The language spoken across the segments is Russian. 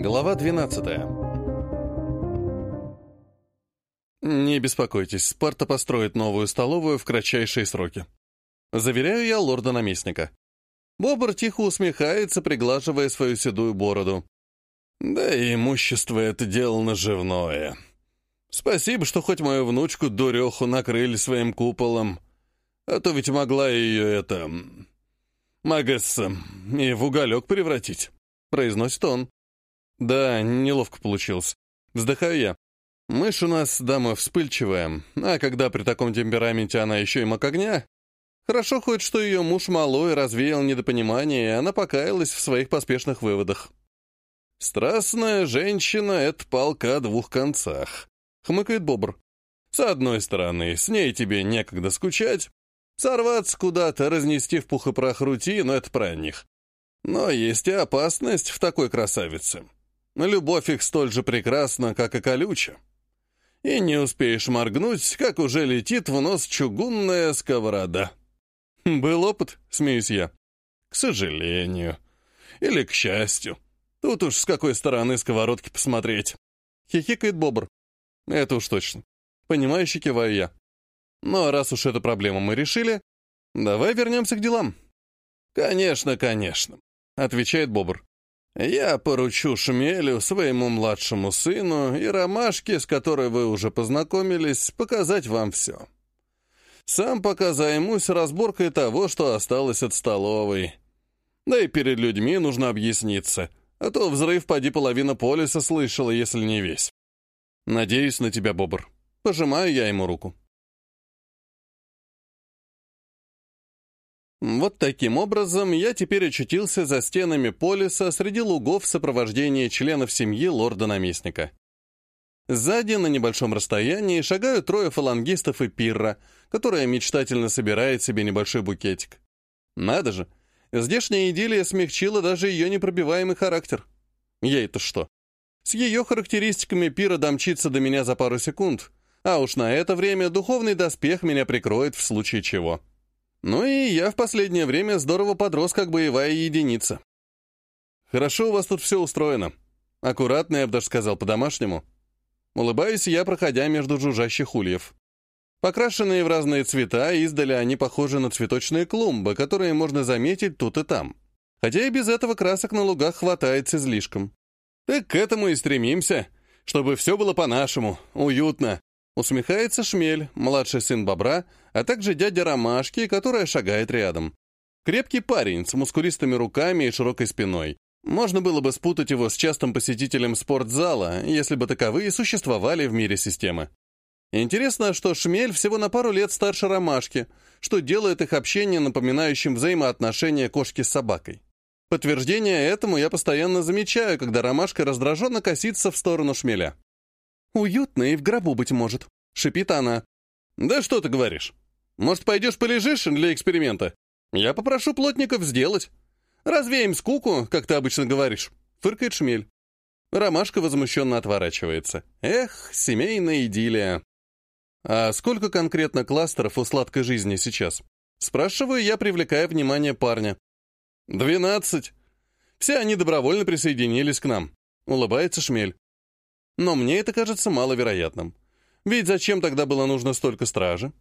Глава 12 Не беспокойтесь, Спарта построит новую столовую в кратчайшие сроки. Заверяю я лорда-наместника. Бобр тихо усмехается, приглаживая свою седую бороду. Да и имущество это дело наживное. Спасибо, что хоть мою внучку дуреху накрыли своим куполом. А то ведь могла ее это... Магесса и в уголек превратить, произносит он. Да, неловко получилось. Вздыхаю я. Мышь у нас дама вспыльчивая, а когда при таком темпераменте она еще и маг огня, хорошо хоть, что ее муж малой развеял недопонимание, и она покаялась в своих поспешных выводах. «Страстная женщина — это палка о двух концах», — хмыкает Бобр. «С одной стороны, с ней тебе некогда скучать, сорваться куда-то, разнести в пух и прах рутину — это про них. Но есть и опасность в такой красавице. Любовь их столь же прекрасна, как и колюча. И не успеешь моргнуть, как уже летит в нос чугунная сковорода. Был опыт, смеюсь я. К сожалению. Или к счастью. Тут уж с какой стороны сковородки посмотреть. Хихикает Бобр. Это уж точно. Понимающе киваю я. Но раз уж эту проблему мы решили, давай вернемся к делам. Конечно, конечно, отвечает Бобр. Я поручу Шмелю, своему младшему сыну и Ромашке, с которой вы уже познакомились, показать вам все. Сам пока займусь разборкой того, что осталось от столовой. Да и перед людьми нужно объясниться, а то взрыв поди половина полиса слышала, если не весь. Надеюсь на тебя, Бобр. Пожимаю я ему руку. Вот таким образом я теперь очутился за стенами полиса среди лугов в сопровождении членов семьи лорда-наместника. Сзади, на небольшом расстоянии, шагают трое фалангистов и пирра, которая мечтательно собирает себе небольшой букетик. Надо же, здешняя идиллия смягчила даже ее непробиваемый характер. Ей-то что? С ее характеристиками пира домчится до меня за пару секунд, а уж на это время духовный доспех меня прикроет в случае чего. Ну и я в последнее время здорово подрос, как боевая единица. Хорошо у вас тут все устроено. Аккуратно, я бы даже сказал, по-домашнему. Улыбаюсь я, проходя между жужжащих ульев. Покрашенные в разные цвета, издали они похожи на цветочные клумбы, которые можно заметить тут и там. Хотя и без этого красок на лугах хватает с излишком. Так к этому и стремимся, чтобы все было по-нашему, уютно, Усмехается Шмель, младший сын Бобра, а также дядя Ромашки, которая шагает рядом. Крепкий парень с мускулистыми руками и широкой спиной. Можно было бы спутать его с частым посетителем спортзала, если бы таковые существовали в мире системы. Интересно, что Шмель всего на пару лет старше Ромашки, что делает их общение напоминающим взаимоотношения кошки с собакой. Подтверждение этому я постоянно замечаю, когда Ромашка раздраженно косится в сторону Шмеля. «Уютно и в гробу, быть может», — шипит она. «Да что ты говоришь? Может, пойдешь полежишь для эксперимента? Я попрошу плотников сделать. Развеем скуку, как ты обычно говоришь», — фыркает шмель. Ромашка возмущенно отворачивается. «Эх, семейная идиллия». «А сколько конкретно кластеров у сладкой жизни сейчас?» Спрашиваю я, привлекая внимание парня. «Двенадцать. Все они добровольно присоединились к нам», — улыбается Шмель. Но мне это кажется маловероятным. Ведь зачем тогда было нужно столько стражи?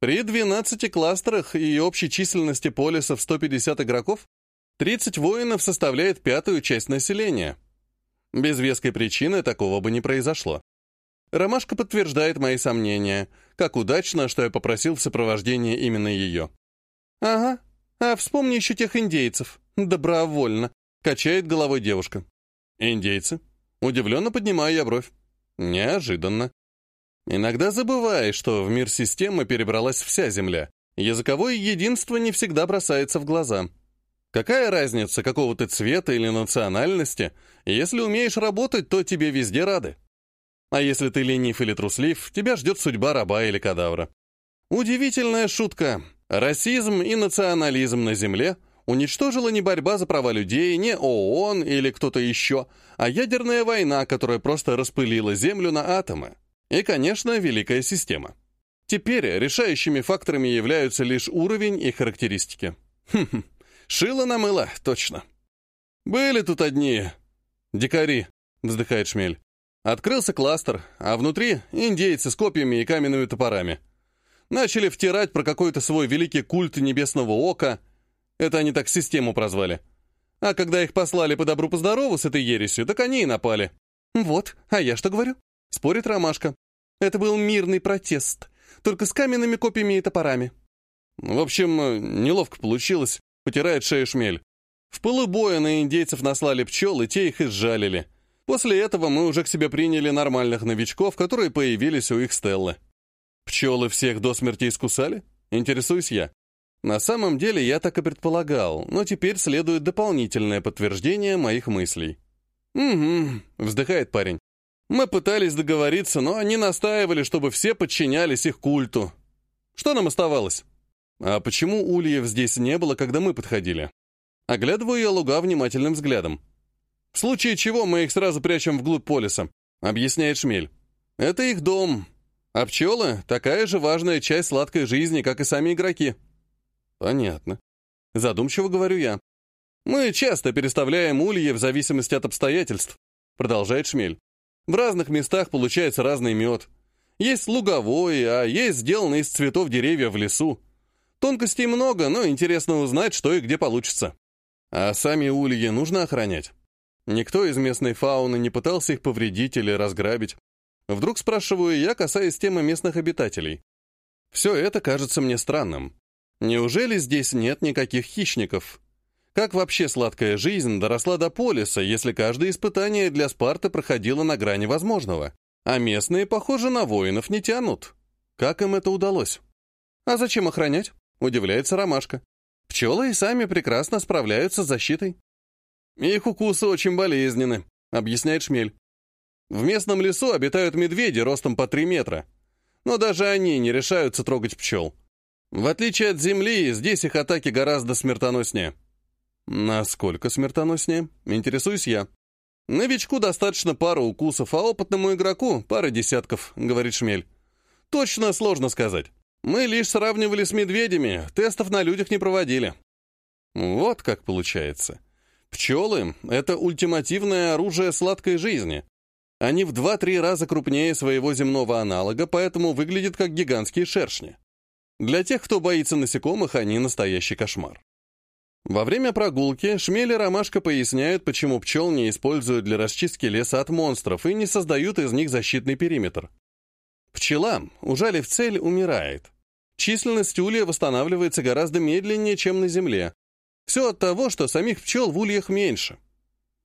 При 12 кластерах и общей численности полиса в 150 игроков 30 воинов составляет пятую часть населения. Без веской причины такого бы не произошло. Ромашка подтверждает мои сомнения. Как удачно, что я попросил в сопровождении именно ее. «Ага, а вспомни еще тех индейцев. Добровольно», — качает головой девушка. «Индейцы? Удивленно поднимаю я бровь. Неожиданно. Иногда забываешь, что в мир системы перебралась вся Земля. Языковое единство не всегда бросается в глаза. Какая разница, какого ты цвета или национальности? Если умеешь работать, то тебе везде рады. А если ты ленив или труслив, тебя ждет судьба раба или кадавра. Удивительная шутка. Расизм и национализм на Земле — уничтожила не борьба за права людей, не ООН или кто-то еще, а ядерная война, которая просто распылила Землю на атомы. И, конечно, Великая система. Теперь решающими факторами являются лишь уровень и характеристики. Хм-хм, шило на мыло, точно. Были тут одни «Дикари», — вздыхает Шмель. Открылся кластер, а внутри индейцы с копьями и каменными топорами. Начали втирать про какой-то свой великий культ небесного ока. Это они так систему прозвали. А когда их послали по добру по здорову с этой ересью, так они и напали. «Вот, а я что говорю?» — спорит Ромашка. «Это был мирный протест, только с каменными копьями и топорами». В общем, неловко получилось, потирает шею шмель. В пылу боя на индейцев наслали пчел, и те их изжалили. После этого мы уже к себе приняли нормальных новичков, которые появились у их Стеллы. Пчелы всех до смерти искусали? Интересуюсь я. На самом деле я так и предполагал, но теперь следует дополнительное подтверждение моих мыслей. «Угу», — вздыхает парень. «Мы пытались договориться, но они настаивали, чтобы все подчинялись их культу. Что нам оставалось?» «А почему ульев здесь не было, когда мы подходили?» Оглядываю я луга внимательным взглядом. В случае чего мы их сразу прячем вглубь полиса, объясняет Шмель. Это их дом. А пчелы — такая же важная часть сладкой жизни, как и сами игроки. Понятно. Задумчиво говорю я. Мы часто переставляем ульи в зависимости от обстоятельств, продолжает Шмель. В разных местах получается разный мед. Есть луговой, а есть сделанный из цветов деревья в лесу. Тонкостей много, но интересно узнать, что и где получится. А сами ульи нужно охранять. Никто из местной фауны не пытался их повредить или разграбить. Вдруг спрашиваю я, касаясь темы местных обитателей. Все это кажется мне странным. Неужели здесь нет никаких хищников? Как вообще сладкая жизнь доросла до полиса, если каждое испытание для Спарты проходило на грани возможного? А местные, похоже, на воинов не тянут. Как им это удалось? А зачем охранять? Удивляется Ромашка. Пчелы и сами прекрасно справляются с защитой. «Их укусы очень болезненны», — объясняет Шмель. «В местном лесу обитают медведи ростом по 3 метра, но даже они не решаются трогать пчел. В отличие от земли, здесь их атаки гораздо смертоноснее». «Насколько смертоноснее?» — интересуюсь я. «Новичку достаточно пары укусов, а опытному игроку — пара десятков», — говорит Шмель. «Точно сложно сказать. Мы лишь сравнивали с медведями, тестов на людях не проводили». «Вот как получается». Пчелы — это ультимативное оружие сладкой жизни. Они в 2-3 раза крупнее своего земного аналога, поэтому выглядят как гигантские шершни. Для тех, кто боится насекомых, они настоящий кошмар. Во время прогулки Шмель и Ромашка поясняют, почему пчел не используют для расчистки леса от монстров и не создают из них защитный периметр. Пчела, ужалив цель, умирает. Численность улья восстанавливается гораздо медленнее, чем на Земле, все от того, что самих пчел в ульях меньше.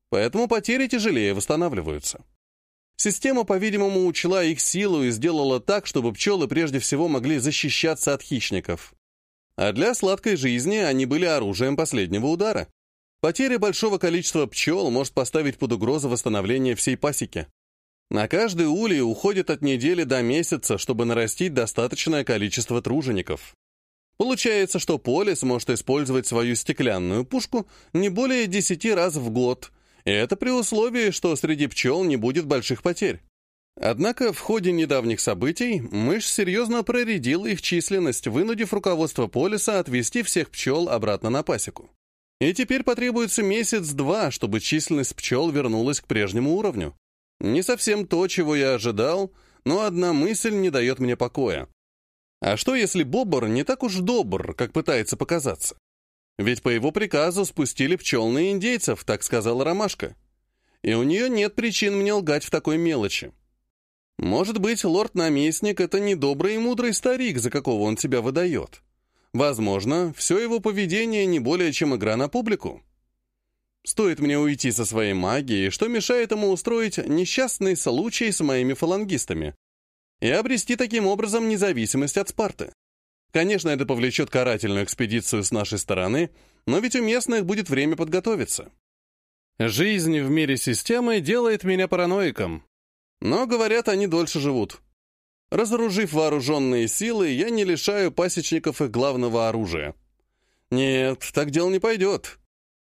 Поэтому потери тяжелее восстанавливаются. Система, по-видимому, учла их силу и сделала так, чтобы пчелы прежде всего могли защищаться от хищников. А для сладкой жизни они были оружием последнего удара. Потеря большого количества пчел может поставить под угрозу восстановление всей пасеки. На каждый улей уходит от недели до месяца, чтобы нарастить достаточное количество тружеников. Получается, что Полис может использовать свою стеклянную пушку не более 10 раз в год, это при условии, что среди пчел не будет больших потерь. Однако в ходе недавних событий мышь серьезно проредила их численность, вынудив руководство Полиса отвести всех пчел обратно на пасеку. И теперь потребуется месяц-два, чтобы численность пчел вернулась к прежнему уровню. Не совсем то, чего я ожидал, но одна мысль не дает мне покоя. А что, если Бобр не так уж добр, как пытается показаться? Ведь по его приказу спустили пчел на индейцев, так сказала Ромашка. И у нее нет причин мне лгать в такой мелочи. Может быть, лорд-наместник — это не добрый и мудрый старик, за какого он себя выдает. Возможно, все его поведение не более чем игра на публику. Стоит мне уйти со своей магией, что мешает ему устроить несчастный случай с моими фалангистами, и обрести таким образом независимость от Спарты. Конечно, это повлечет карательную экспедицию с нашей стороны, но ведь у местных будет время подготовиться. Жизнь в мире системы делает меня параноиком. Но, говорят, они дольше живут. Разоружив вооруженные силы, я не лишаю пасечников их главного оружия. Нет, так дело не пойдет.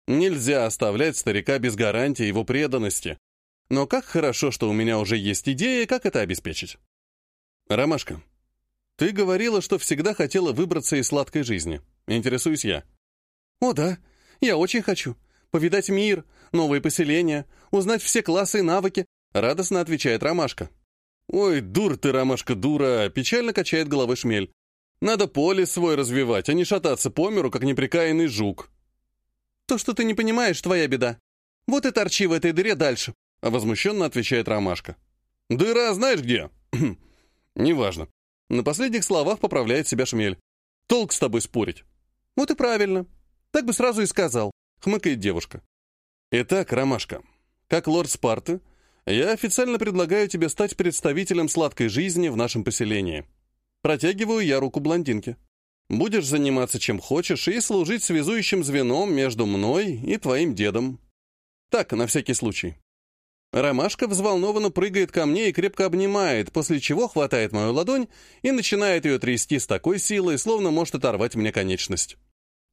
Нельзя оставлять старика без гарантии его преданности. Но как хорошо, что у меня уже есть идея, как это обеспечить. «Ромашка, ты говорила, что всегда хотела выбраться из сладкой жизни. Интересуюсь я». «О да, я очень хочу. Повидать мир, новые поселения, узнать все классы и навыки», — радостно отвечает Ромашка. «Ой, дур ты, Ромашка, дура!» — печально качает головой шмель. «Надо поле свой развивать, а не шататься по миру, как неприкаянный жук». «То, что ты не понимаешь, твоя беда. Вот и торчи в этой дыре дальше», — возмущенно отвечает Ромашка. «Дыра знаешь где?» «Неважно». На последних словах поправляет себя шмель. «Толк с тобой спорить». «Вот и правильно. Так бы сразу и сказал», — хмыкает девушка. «Итак, Ромашка, как лорд Спарты, я официально предлагаю тебе стать представителем сладкой жизни в нашем поселении. Протягиваю я руку блондинке. Будешь заниматься чем хочешь и служить связующим звеном между мной и твоим дедом. Так, на всякий случай. Ромашка взволнованно прыгает ко мне и крепко обнимает, после чего хватает мою ладонь и начинает ее трясти с такой силой, словно может оторвать мне конечность.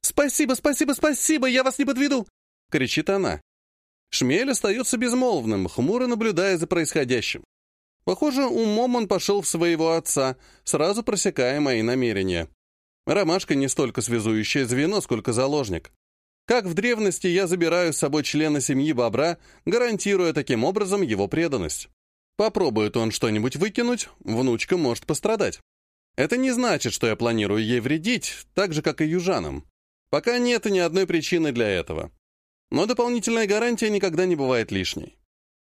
«Спасибо, спасибо, спасибо, я вас не подведу!» — кричит она. Шмель остается безмолвным, хмуро наблюдая за происходящим. Похоже, умом он пошел в своего отца, сразу просекая мои намерения. Ромашка не столько связующее звено, сколько заложник. Как в древности я забираю с собой члена семьи бобра, гарантируя таким образом его преданность. Попробует он что-нибудь выкинуть, внучка может пострадать. Это не значит, что я планирую ей вредить, так же, как и южанам. Пока нет ни одной причины для этого. Но дополнительная гарантия никогда не бывает лишней.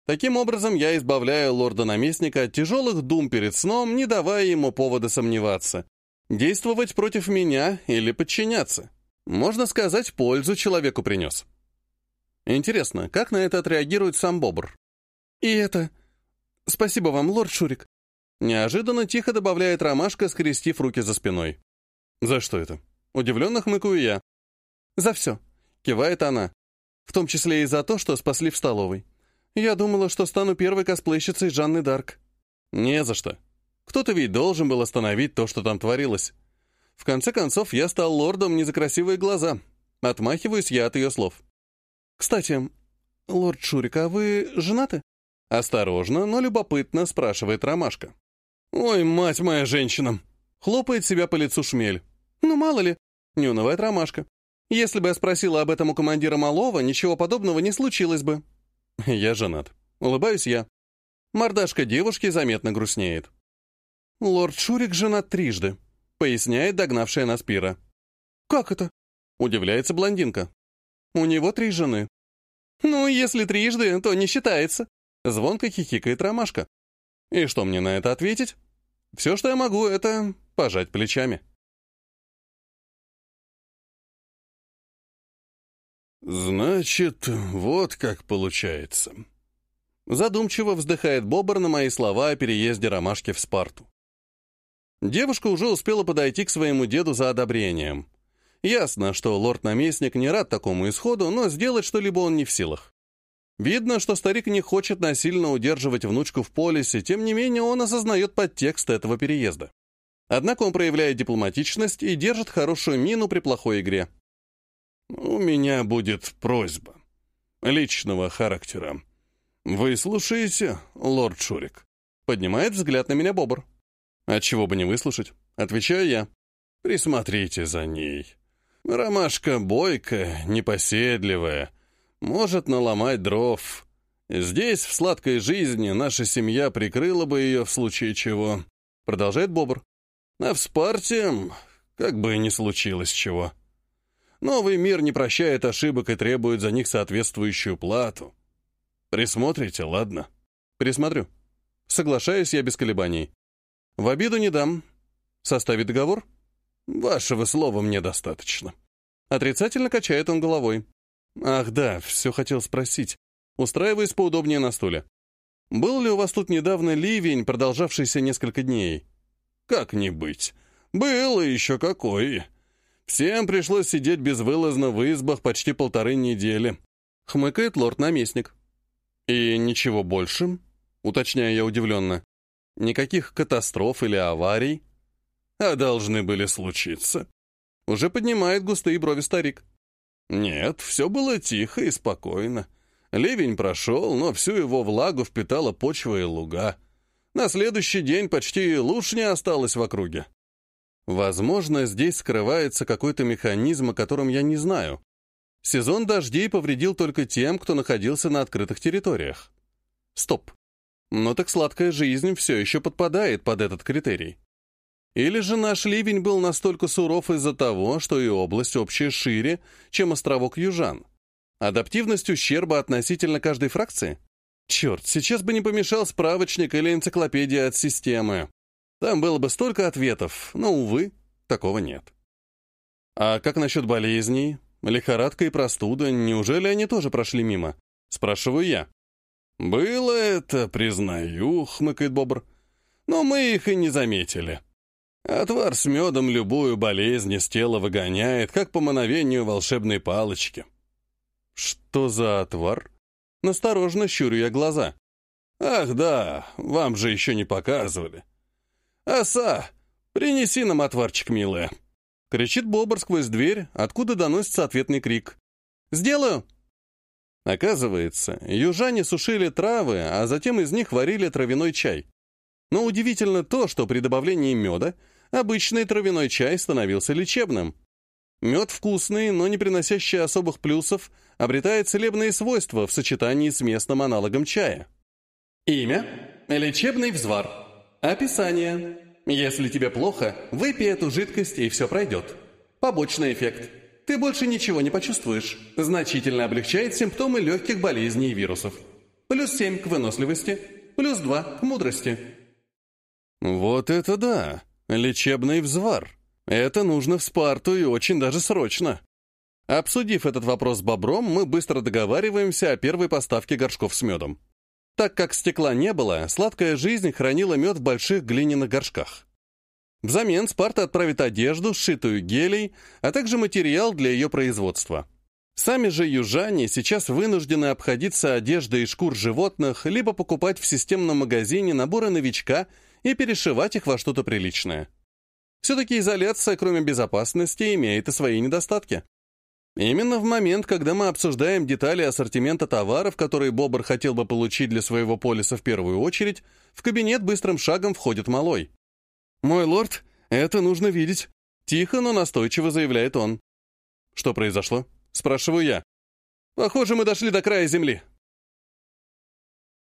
Таким образом, я избавляю лорда-наместника от тяжелых дум перед сном, не давая ему повода сомневаться. Действовать против меня или подчиняться. Можно сказать, пользу человеку принес. Интересно, как на это отреагирует сам Бобр? И это... Спасибо вам, лорд Шурик. Неожиданно тихо добавляет ромашка, скрестив руки за спиной. За что это? Удивленно хмыкаю я. За все. Кивает она в том числе и за то, что спасли в столовой. Я думала, что стану первой косплейщицей Жанны Дарк. Не за что. Кто-то ведь должен был остановить то, что там творилось. В конце концов, я стал лордом не за красивые глаза. Отмахиваюсь я от ее слов. «Кстати, лорд Шурик, а вы женаты?» Осторожно, но любопытно спрашивает Ромашка. «Ой, мать моя женщина!» Хлопает себя по лицу шмель. «Ну, мало ли!» Не унывает Ромашка. Если бы я спросила об этом у командира Малова, ничего подобного не случилось бы. Я женат. Улыбаюсь я. Мордашка девушки заметно грустнеет. Лорд Шурик женат трижды, поясняет догнавшая нас Пира. Как это? Удивляется блондинка. У него три жены. Ну, если трижды, то не считается. Звонко хихикает ромашка. И что мне на это ответить? Все, что я могу, это пожать плечами. «Значит, вот как получается». Задумчиво вздыхает Бобр на мои слова о переезде Ромашки в Спарту. Девушка уже успела подойти к своему деду за одобрением. Ясно, что лорд-наместник не рад такому исходу, но сделать что-либо он не в силах. Видно, что старик не хочет насильно удерживать внучку в полисе, тем не менее он осознает подтекст этого переезда. Однако он проявляет дипломатичность и держит хорошую мину при плохой игре. «У меня будет просьба. Личного характера. Вы слушаете, лорд Шурик?» Поднимает взгляд на меня Бобр. «А чего бы не выслушать?» Отвечаю я. «Присмотрите за ней. Ромашка бойкая, непоседливая, может наломать дров. Здесь, в сладкой жизни, наша семья прикрыла бы ее в случае чего». Продолжает Бобр. «А в Спарте, как бы ни случилось чего». Новый мир не прощает ошибок и требует за них соответствующую плату. Присмотрите, ладно? Присмотрю. Соглашаюсь я без колебаний. В обиду не дам. Составить договор? Вашего слова мне достаточно. Отрицательно качает он головой. Ах да, все хотел спросить. Устраиваясь поудобнее на стуле. Был ли у вас тут недавно ливень, продолжавшийся несколько дней? Как не быть. Был и еще какой. Всем пришлось сидеть безвылазно в избах почти полторы недели. Хмыкает лорд-наместник. И ничего больше? Уточняю я удивленно. Никаких катастроф или аварий? А должны были случиться. Уже поднимает густые брови старик. Нет, все было тихо и спокойно. Ливень прошел, но всю его влагу впитала почва и луга. На следующий день почти луж не осталось в округе. Возможно, здесь скрывается какой-то механизм, о котором я не знаю. Сезон дождей повредил только тем, кто находился на открытых территориях. Стоп. Но так сладкая жизнь все еще подпадает под этот критерий. Или же наш ливень был настолько суров из-за того, что и область общая шире, чем островок Южан. Адаптивность ущерба относительно каждой фракции? Черт, сейчас бы не помешал справочник или энциклопедия от системы. Там было бы столько ответов, но, увы, такого нет. А как насчет болезней? Лихорадка и простуда, неужели они тоже прошли мимо? Спрашиваю я. «Было это, признаю», — хмыкает Бобр. «Но мы их и не заметили. Отвар с медом любую болезнь из тела выгоняет, как по мановению волшебной палочки». «Что за отвар?» Насторожно щурю я глаза. «Ах да, вам же еще не показывали. Оса, принеси нам отварчик, милая». Кричит Бобр сквозь дверь, откуда доносится ответный крик. «Сделаю!» Оказывается, южане сушили травы, а затем из них варили травяной чай. Но удивительно то, что при добавлении меда обычный травяной чай становился лечебным. Мед вкусный, но не приносящий особых плюсов, обретает целебные свойства в сочетании с местным аналогом чая. Имя – лечебный взвар. Описание – если тебе плохо, выпей эту жидкость и все пройдет. Побочный эффект – ты больше ничего не почувствуешь. Значительно облегчает симптомы легких болезней и вирусов. Плюс 7 к выносливости, плюс 2 к мудрости. Вот это да! Лечебный взвар. Это нужно в Спарту и очень даже срочно. Обсудив этот вопрос с Бобром, мы быстро договариваемся о первой поставке горшков с медом. Так как стекла не было, сладкая жизнь хранила мед в больших глиняных горшках. Взамен Спарта отправит одежду, сшитую гелей, а также материал для ее производства. Сами же южане сейчас вынуждены обходиться одеждой из шкур животных, либо покупать в системном магазине наборы новичка и перешивать их во что-то приличное. Все-таки изоляция, кроме безопасности, имеет и свои недостатки. Именно в момент, когда мы обсуждаем детали ассортимента товаров, которые Бобр хотел бы получить для своего полиса в первую очередь, в кабинет быстрым шагом входит малой. «Мой лорд, это нужно видеть», — тихо, но настойчиво заявляет он. «Что произошло?» — спрашиваю я. «Похоже, мы дошли до края земли»,